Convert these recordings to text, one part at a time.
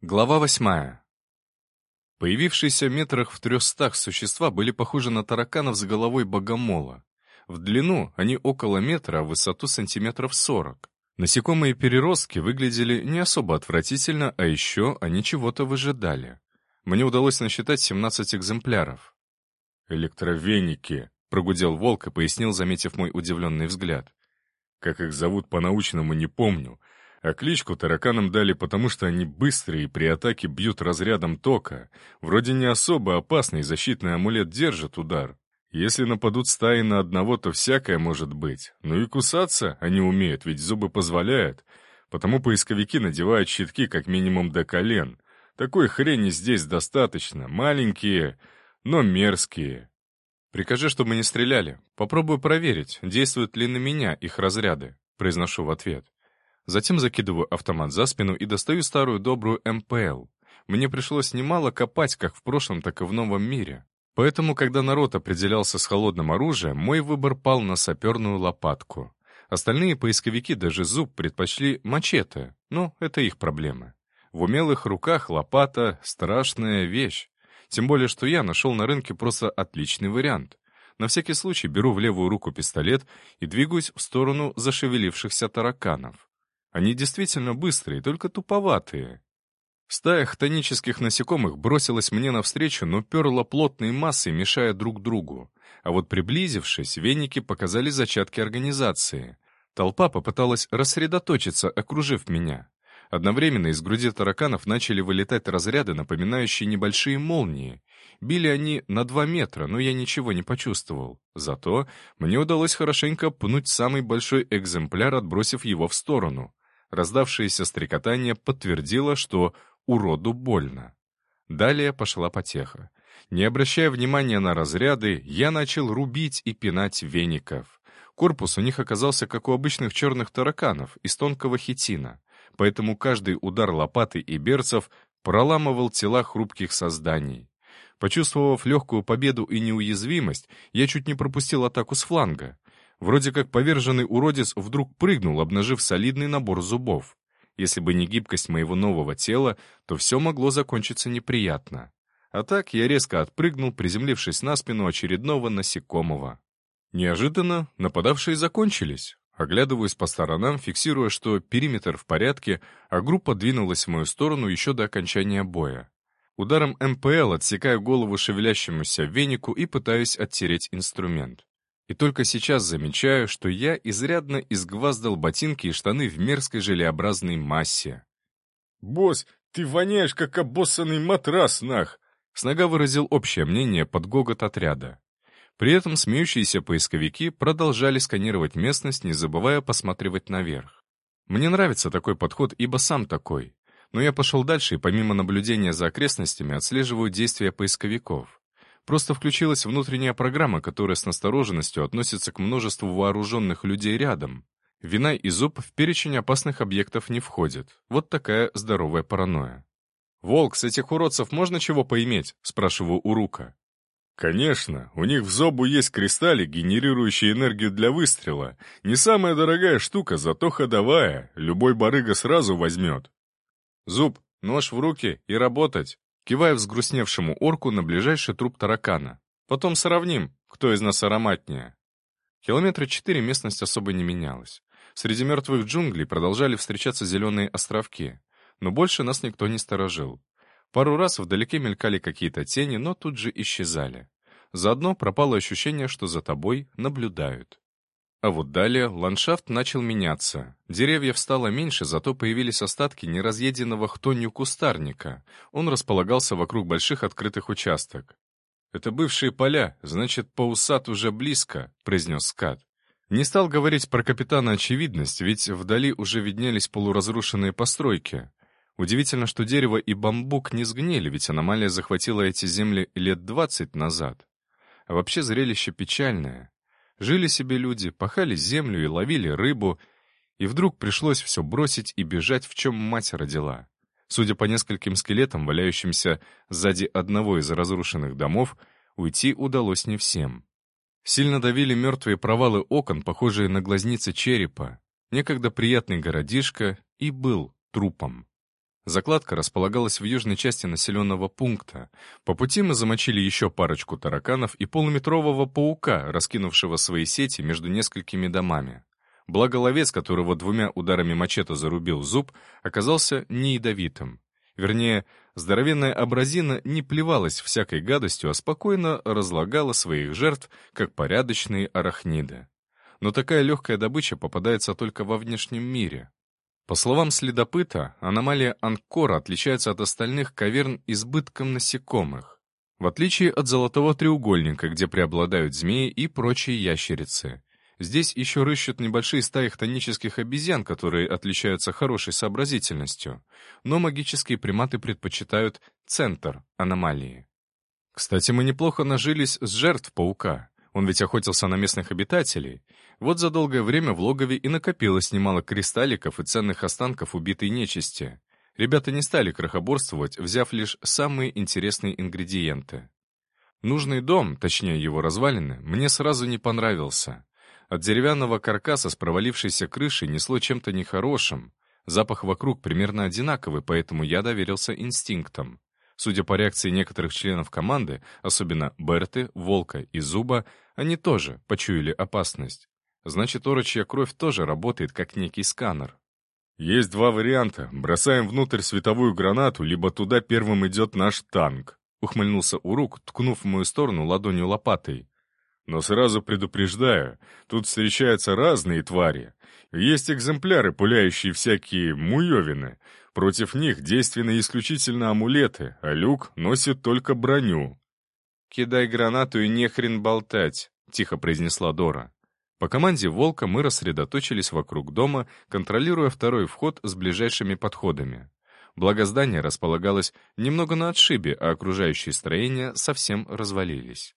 Глава восьмая. Появившиеся метрах в трехстах существа были похожи на тараканов с головой богомола. В длину они около метра, а в высоту сантиметров сорок. Насекомые-переростки выглядели не особо отвратительно, а еще они чего-то выжидали. Мне удалось насчитать 17 экземпляров. «Электровеники», — прогудел волк и пояснил, заметив мой удивленный взгляд. «Как их зовут по-научному, не помню, а кличку тараканам дали потому, что они быстрые и при атаке бьют разрядом тока. Вроде не особо опасный защитный амулет держит удар. Если нападут стаи на одного, то всякое может быть. Ну и кусаться они умеют, ведь зубы позволяют. Потому поисковики надевают щитки как минимум до колен. Такой хрени здесь достаточно. Маленькие, но мерзкие. «Прикажи, чтобы не стреляли. Попробую проверить, действуют ли на меня их разряды», — произношу в ответ. Затем закидываю автомат за спину и достаю старую добрую МПЛ. Мне пришлось немало копать как в прошлом, так и в новом мире. Поэтому, когда народ определялся с холодным оружием, мой выбор пал на саперную лопатку. Остальные поисковики, даже зуб, предпочли мачете, но это их проблемы. В умелых руках лопата — страшная вещь. Тем более, что я нашел на рынке просто отличный вариант. На всякий случай беру в левую руку пистолет и двигаюсь в сторону зашевелившихся тараканов. Они действительно быстрые, только туповатые. Стая хтонических насекомых бросилась мне навстречу, но перла плотной массой, мешая друг другу. А вот приблизившись, веники показали зачатки организации. Толпа попыталась рассредоточиться, окружив меня. Одновременно из груди тараканов начали вылетать разряды, напоминающие небольшие молнии. Били они на два метра, но я ничего не почувствовал. Зато мне удалось хорошенько пнуть самый большой экземпляр, отбросив его в сторону. Раздавшееся стрекотание подтвердило, что уроду больно. Далее пошла потеха. Не обращая внимания на разряды, я начал рубить и пинать веников. Корпус у них оказался как у обычных черных тараканов, из тонкого хитина, поэтому каждый удар лопаты и берцев проламывал тела хрупких созданий. Почувствовав легкую победу и неуязвимость, я чуть не пропустил атаку с фланга. Вроде как поверженный уродец вдруг прыгнул, обнажив солидный набор зубов. Если бы не гибкость моего нового тела, то все могло закончиться неприятно. А так я резко отпрыгнул, приземлившись на спину очередного насекомого. Неожиданно нападавшие закончились. Оглядываюсь по сторонам, фиксируя, что периметр в порядке, а группа двинулась в мою сторону еще до окончания боя. Ударом МПЛ отсекаю голову шевелящемуся венику и пытаюсь оттереть инструмент. И только сейчас замечаю, что я изрядно изгваздал ботинки и штаны в мерзкой желеобразной массе. «Босс, ты воняешь, как обоссанный матрас, нах!» Снога выразил общее мнение под гогот отряда. При этом смеющиеся поисковики продолжали сканировать местность, не забывая посматривать наверх. Мне нравится такой подход, ибо сам такой. Но я пошел дальше и помимо наблюдения за окрестностями отслеживаю действия поисковиков. Просто включилась внутренняя программа, которая с настороженностью относится к множеству вооруженных людей рядом. Вина и зуб в перечень опасных объектов не входит. Вот такая здоровая паранойя. «Волк, с этих уродцев можно чего поиметь?» — спрашиваю у Рука. «Конечно, у них в зобу есть кристалли, генерирующие энергию для выстрела. Не самая дорогая штука, зато ходовая. Любой барыга сразу возьмет». «Зуб, нож в руки и работать!» Кивая взгрустневшему орку на ближайший труп таракана. «Потом сравним, кто из нас ароматнее». Километра четыре местность особо не менялась. Среди мертвых джунглей продолжали встречаться зеленые островки, но больше нас никто не сторожил. Пару раз вдалеке мелькали какие-то тени, но тут же исчезали. Заодно пропало ощущение, что за тобой наблюдают. А вот далее ландшафт начал меняться. Деревьев стало меньше, зато появились остатки неразъеденного хтонью кустарника. Он располагался вокруг больших открытых участок. «Это бывшие поля, значит, Паусат уже близко», — произнес Скат. Не стал говорить про капитана очевидность, ведь вдали уже виднелись полуразрушенные постройки. Удивительно, что дерево и бамбук не сгнили, ведь аномалия захватила эти земли лет двадцать назад. А вообще зрелище печальное. Жили себе люди, пахали землю и ловили рыбу, и вдруг пришлось все бросить и бежать, в чем мать родила. Судя по нескольким скелетам, валяющимся сзади одного из разрушенных домов, уйти удалось не всем. Сильно давили мертвые провалы окон, похожие на глазницы черепа. Некогда приятный городишко и был трупом. Закладка располагалась в южной части населенного пункта. По пути мы замочили еще парочку тараканов и полуметрового паука, раскинувшего свои сети между несколькими домами. Благо ловец, которого двумя ударами мачете зарубил зуб, оказался не ядовитым. Вернее, здоровенная абразина не плевалась всякой гадостью, а спокойно разлагала своих жертв, как порядочные арахниды. Но такая легкая добыча попадается только во внешнем мире. По словам следопыта, аномалия Анкора отличается от остальных каверн избытком насекомых. В отличие от золотого треугольника, где преобладают змеи и прочие ящерицы. Здесь еще рыщут небольшие стаи хтонических обезьян, которые отличаются хорошей сообразительностью, но магические приматы предпочитают центр аномалии. Кстати, мы неплохо нажились с жертв паука. Он ведь охотился на местных обитателей. Вот за долгое время в логове и накопилось немало кристалликов и ценных останков убитой нечисти. Ребята не стали крохоборствовать, взяв лишь самые интересные ингредиенты. Нужный дом, точнее его развалины, мне сразу не понравился. От деревянного каркаса с провалившейся крышей несло чем-то нехорошим. Запах вокруг примерно одинаковый, поэтому я доверился инстинктам. Судя по реакции некоторых членов команды, особенно Берты, Волка и Зуба, они тоже почуяли опасность. Значит, орочья кровь тоже работает как некий сканер. Есть два варианта. Бросаем внутрь световую гранату, либо туда первым идет наш танк. Ухмыльнулся Урук, ткнув в мою сторону ладонью лопатой. Но сразу предупреждаю, тут встречаются разные твари. Есть экземпляры, пуляющие всякие муевины. Против них действенны исключительно амулеты, а люк носит только броню. «Кидай гранату и не хрен болтать», — тихо произнесла Дора. По команде «Волка» мы рассредоточились вокруг дома, контролируя второй вход с ближайшими подходами. Благо здание располагалось немного на отшибе, а окружающие строения совсем развалились.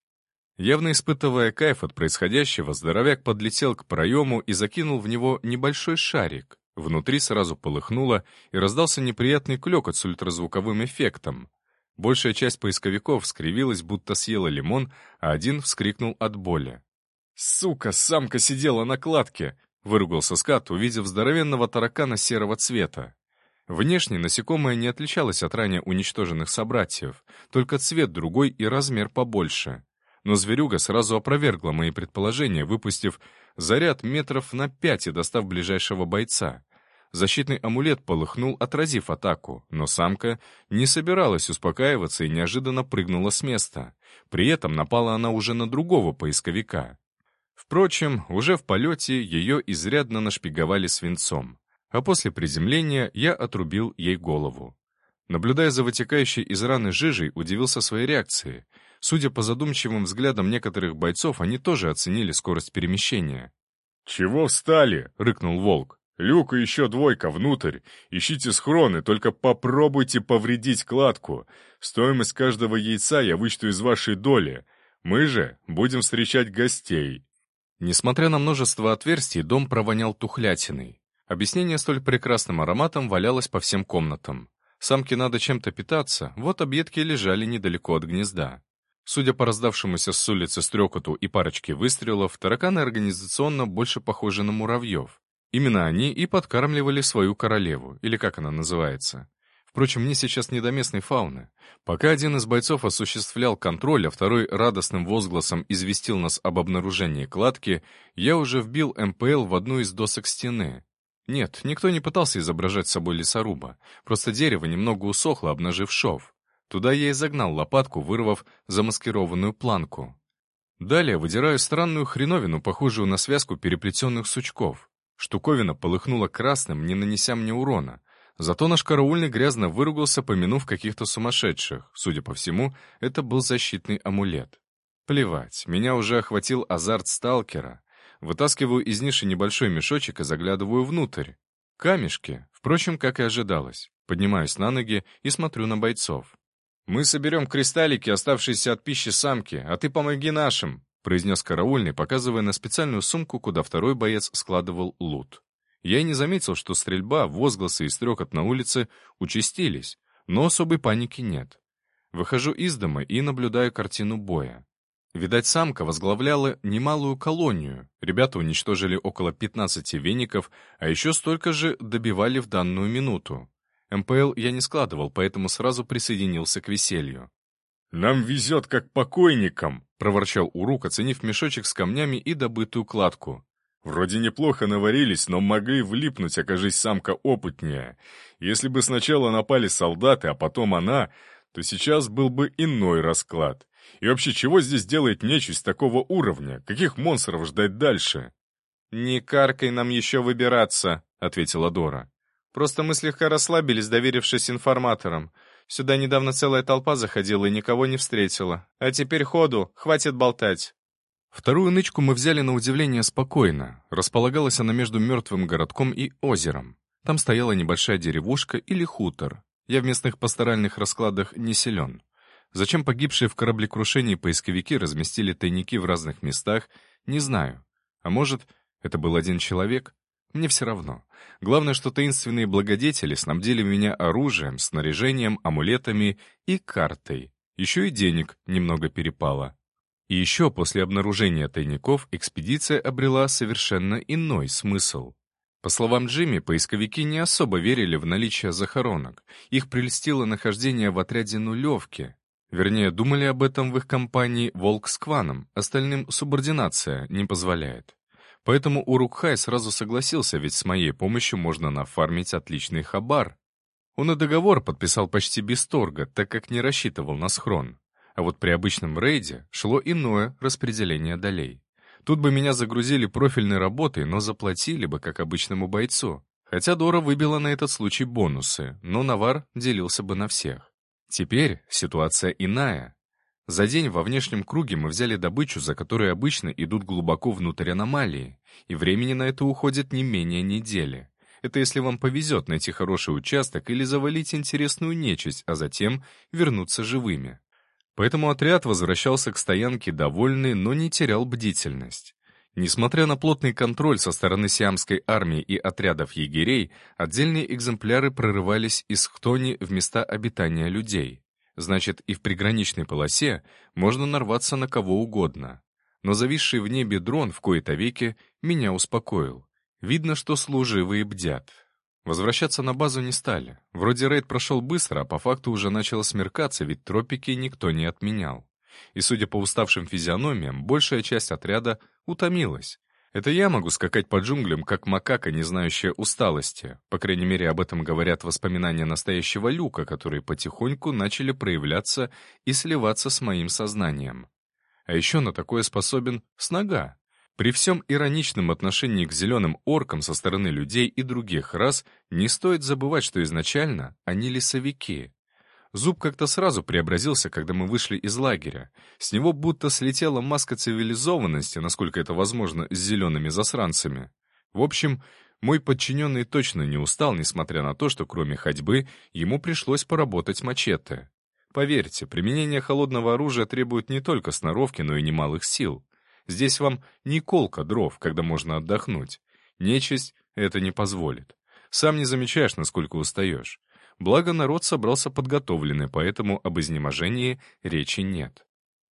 Явно испытывая кайф от происходящего, здоровяк подлетел к проему и закинул в него небольшой шарик. Внутри сразу полыхнуло, и раздался неприятный клёкот с ультразвуковым эффектом. Большая часть поисковиков скривилась, будто съела лимон, а один вскрикнул от боли. «Сука, самка сидела на кладке!» — выругался скат, увидев здоровенного таракана серого цвета. Внешне насекомое не отличалось от ранее уничтоженных собратьев, только цвет другой и размер побольше но зверюга сразу опровергла мои предположения, выпустив заряд метров на пять и достав ближайшего бойца. Защитный амулет полыхнул, отразив атаку, но самка не собиралась успокаиваться и неожиданно прыгнула с места. При этом напала она уже на другого поисковика. Впрочем, уже в полете ее изрядно нашпиговали свинцом, а после приземления я отрубил ей голову. Наблюдая за вытекающей из раны жижей, удивился своей реакции — Судя по задумчивым взглядам некоторых бойцов, они тоже оценили скорость перемещения. «Чего встали?» — рыкнул волк. «Люк и еще двойка внутрь. Ищите схроны, только попробуйте повредить кладку. Стоимость каждого яйца я вычту из вашей доли. Мы же будем встречать гостей». Несмотря на множество отверстий, дом провонял тухлятиной. Объяснение столь прекрасным ароматом валялось по всем комнатам. Самке надо чем-то питаться, вот объедки лежали недалеко от гнезда. Судя по раздавшемуся с улицы стрекоту и парочке выстрелов, тараканы организационно больше похожи на муравьев. Именно они и подкармливали свою королеву, или как она называется. Впрочем, мне сейчас не до местной фауны. Пока один из бойцов осуществлял контроль, а второй радостным возгласом известил нас об обнаружении кладки, я уже вбил МПЛ в одну из досок стены. Нет, никто не пытался изображать собой лесоруба, просто дерево немного усохло, обнажив шов. Туда я и загнал лопатку, вырвав замаскированную планку. Далее выдираю странную хреновину, похожую на связку переплетенных сучков. Штуковина полыхнула красным, не нанеся мне урона. Зато наш караульный грязно выругался, помянув каких-то сумасшедших. Судя по всему, это был защитный амулет. Плевать, меня уже охватил азарт сталкера. Вытаскиваю из ниши небольшой мешочек и заглядываю внутрь. Камешки, впрочем, как и ожидалось. Поднимаюсь на ноги и смотрю на бойцов. «Мы соберем кристаллики, оставшиеся от пищи самки, а ты помоги нашим», произнес караульный, показывая на специальную сумку, куда второй боец складывал лут. Я и не заметил, что стрельба, возгласы и стрекот на улице участились, но особой паники нет. Выхожу из дома и наблюдаю картину боя. Видать, самка возглавляла немалую колонию. Ребята уничтожили около 15 веников, а еще столько же добивали в данную минуту. МПЛ я не складывал, поэтому сразу присоединился к веселью. «Нам везет, как покойникам!» — проворчал Урук, оценив мешочек с камнями и добытую кладку. «Вроде неплохо наварились, но могли влипнуть, окажись самка опытнее. Если бы сначала напали солдаты, а потом она, то сейчас был бы иной расклад. И вообще, чего здесь делает нечисть такого уровня? Каких монстров ждать дальше?» «Не каркай нам еще выбираться», — ответила Дора. «Просто мы слегка расслабились, доверившись информаторам. Сюда недавно целая толпа заходила и никого не встретила. А теперь ходу, хватит болтать». Вторую нычку мы взяли на удивление спокойно. Располагалась она между мертвым городком и озером. Там стояла небольшая деревушка или хутор. Я в местных пасторальных раскладах не силен. Зачем погибшие в кораблекрушении поисковики разместили тайники в разных местах, не знаю. А может, это был один человек? Мне все равно. Главное, что таинственные благодетели снабдили меня оружием, снаряжением, амулетами и картой. Еще и денег немного перепало. И еще после обнаружения тайников экспедиция обрела совершенно иной смысл. По словам Джимми, поисковики не особо верили в наличие захоронок. Их прельстило нахождение в отряде нулевки. Вернее, думали об этом в их компании «Волк с Кваном», остальным субординация не позволяет. Поэтому Урукхай сразу согласился, ведь с моей помощью можно нафармить отличный хабар. Он и договор подписал почти без торга, так как не рассчитывал на схрон. А вот при обычном рейде шло иное распределение долей. Тут бы меня загрузили профильной работой, но заплатили бы, как обычному бойцу. Хотя Дора выбила на этот случай бонусы, но навар делился бы на всех. Теперь ситуация иная. За день во внешнем круге мы взяли добычу, за которой обычно идут глубоко внутрь аномалии, и времени на это уходит не менее недели. Это если вам повезет найти хороший участок или завалить интересную нечисть, а затем вернуться живыми. Поэтому отряд возвращался к стоянке довольный, но не терял бдительность. Несмотря на плотный контроль со стороны сиамской армии и отрядов егерей, отдельные экземпляры прорывались из Хтони в места обитания людей. Значит, и в приграничной полосе можно нарваться на кого угодно. Но зависший в небе дрон в кои-то веки меня успокоил. Видно, что служивые бдят. Возвращаться на базу не стали. Вроде рейд прошел быстро, а по факту уже начало смеркаться, ведь тропики никто не отменял. И, судя по уставшим физиономиям, большая часть отряда утомилась. Это я могу скакать по джунглям, как макака, не знающая усталости. По крайней мере, об этом говорят воспоминания настоящего Люка, которые потихоньку начали проявляться и сливаться с моим сознанием. А еще на такое способен Снага. При всем ироничном отношении к зеленым оркам со стороны людей и других рас не стоит забывать, что изначально они лесовики. Зуб как-то сразу преобразился, когда мы вышли из лагеря. С него будто слетела маска цивилизованности, насколько это возможно, с зелеными засранцами. В общем, мой подчиненный точно не устал, несмотря на то, что кроме ходьбы ему пришлось поработать мачете. Поверьте, применение холодного оружия требует не только сноровки, но и немалых сил. Здесь вам не колка дров, когда можно отдохнуть. Нечисть это не позволит. Сам не замечаешь, насколько устаешь. Благо, народ собрался подготовленный, поэтому об изнеможении речи нет.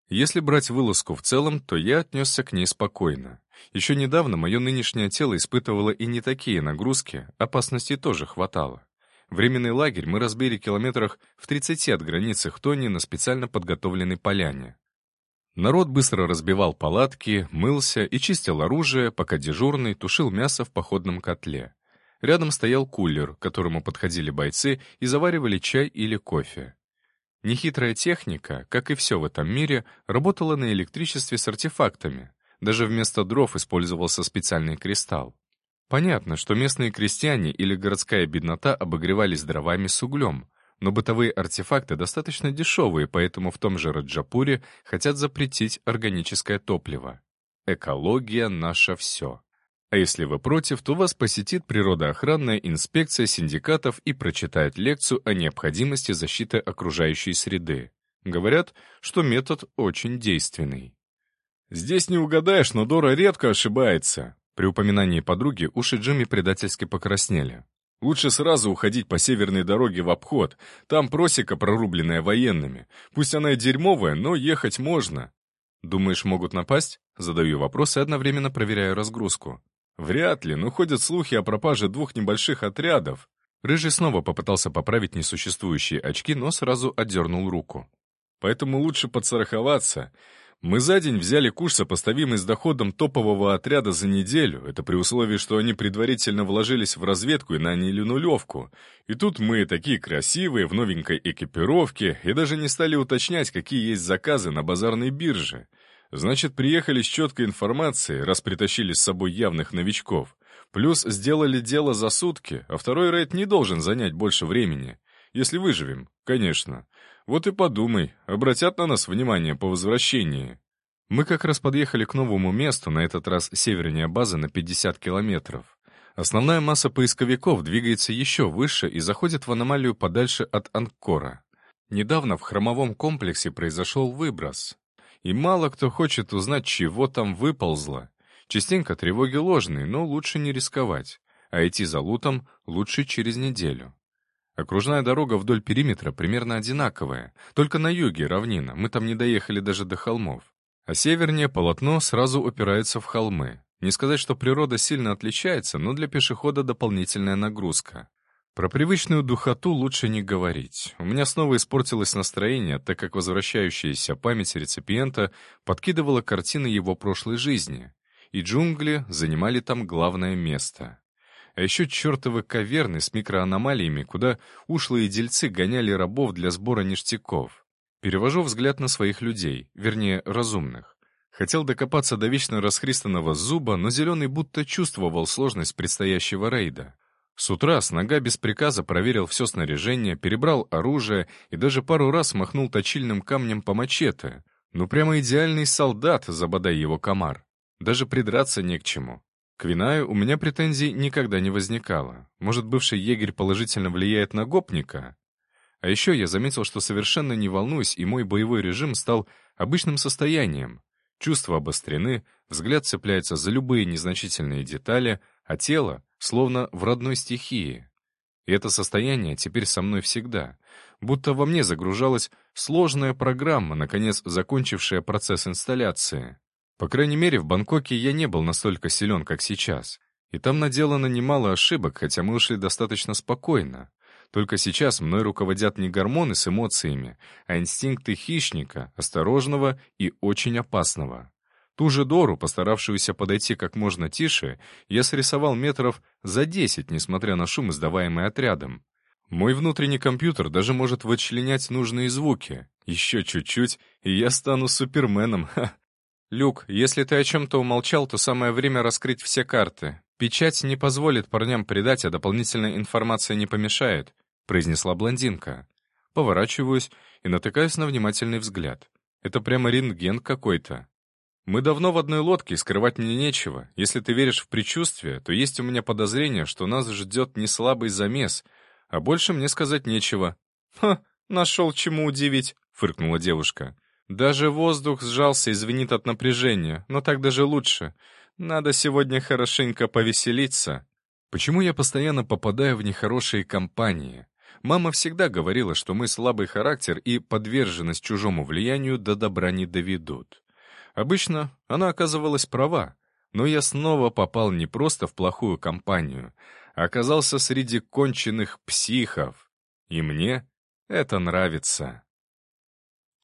Если брать вылазку в целом, то я отнесся к ней спокойно. Еще недавно мое нынешнее тело испытывало и не такие нагрузки, опасности тоже хватало. Временный лагерь мы разбили километрах в 30 от границы Хтони на специально подготовленной поляне. Народ быстро разбивал палатки, мылся и чистил оружие, пока дежурный тушил мясо в походном котле. Рядом стоял кулер, к которому подходили бойцы и заваривали чай или кофе. Нехитрая техника, как и все в этом мире, работала на электричестве с артефактами. Даже вместо дров использовался специальный кристалл. Понятно, что местные крестьяне или городская беднота обогревались дровами с углем, но бытовые артефакты достаточно дешевые, поэтому в том же Раджапуре хотят запретить органическое топливо. Экология — наше все. А если вы против, то вас посетит природоохранная инспекция синдикатов и прочитает лекцию о необходимости защиты окружающей среды. Говорят, что метод очень действенный. «Здесь не угадаешь, но Дора редко ошибается». При упоминании подруги уши Джимми предательски покраснели. «Лучше сразу уходить по северной дороге в обход. Там просека, прорубленная военными. Пусть она и дерьмовая, но ехать можно». «Думаешь, могут напасть?» Задаю вопрос и одновременно проверяю разгрузку. Вряд ли, но ходят слухи о пропаже двух небольших отрядов. Рыжий снова попытался поправить несуществующие очки, но сразу отдернул руку. «Поэтому лучше подстраховаться. Мы за день взяли куш, сопоставимый с доходом топового отряда за неделю. Это при условии, что они предварительно вложились в разведку и наняли нулевку. И тут мы, такие красивые, в новенькой экипировке, и даже не стали уточнять, какие есть заказы на базарной бирже. Значит, приехали с четкой информацией, раз притащили с собой явных новичков. Плюс сделали дело за сутки, а второй рейд не должен занять больше времени. Если выживем, конечно. Вот и подумай, обратят на нас внимание по возвращении. Мы как раз подъехали к новому месту, на этот раз севернее базы на 50 километров. Основная масса поисковиков двигается еще выше и заходит в аномалию подальше от Анкора. Недавно в хромовом комплексе произошел выброс. И мало кто хочет узнать, чего там выползло. Частенько тревоги ложные, но лучше не рисковать. А идти за лутом лучше через неделю. Окружная дорога вдоль периметра примерно одинаковая, только на юге равнина, мы там не доехали даже до холмов. А севернее полотно сразу упирается в холмы. Не сказать, что природа сильно отличается, но для пешехода дополнительная нагрузка. Про привычную духоту лучше не говорить. У меня снова испортилось настроение, так как возвращающаяся память реципиента подкидывала картины его прошлой жизни, и джунгли занимали там главное место. А еще чертовы каверны с микроаномалиями, куда ушлые дельцы гоняли рабов для сбора ништяков. Перевожу взгляд на своих людей, вернее, разумных. Хотел докопаться до вечно расхристанного зуба, но Зеленый будто чувствовал сложность предстоящего рейда. С утра с нога без приказа проверил все снаряжение, перебрал оружие и даже пару раз махнул точильным камнем по мачете. Ну прямо идеальный солдат, забодай его комар. Даже придраться не к чему. К Винаю у меня претензий никогда не возникало. Может, бывший егерь положительно влияет на гопника? А еще я заметил, что совершенно не волнуюсь, и мой боевой режим стал обычным состоянием. Чувства обострены, взгляд цепляется за любые незначительные детали, а тело словно в родной стихии. И это состояние теперь со мной всегда, будто во мне загружалась сложная программа, наконец закончившая процесс инсталляции. По крайней мере, в Бангкоке я не был настолько силен, как сейчас. И там наделано немало ошибок, хотя мы ушли достаточно спокойно. Только сейчас мной руководят не гормоны с эмоциями, а инстинкты хищника, осторожного и очень опасного. Ту же Дору, постаравшуюся подойти как можно тише, я срисовал метров за десять, несмотря на шум, издаваемый отрядом. Мой внутренний компьютер даже может вычленять нужные звуки. Еще чуть-чуть, и я стану суперменом. Ха. «Люк, если ты о чем-то умолчал, то самое время раскрыть все карты. Печать не позволит парням предать, а дополнительная информация не помешает», — произнесла блондинка. Поворачиваюсь и натыкаюсь на внимательный взгляд. Это прямо рентген какой-то. Мы давно в одной лодке, скрывать мне нечего. Если ты веришь в предчувствие, то есть у меня подозрение, что нас ждет не слабый замес, а больше мне сказать нечего». «Ха, нашел чему удивить», — фыркнула девушка. «Даже воздух сжался и звенит от напряжения, но так даже лучше. Надо сегодня хорошенько повеселиться». Почему я постоянно попадаю в нехорошие компании? Мама всегда говорила, что мы слабый характер и подверженность чужому влиянию до добра не доведут. Обычно она оказывалась права, но я снова попал не просто в плохую компанию, а оказался среди конченых психов. И мне это нравится.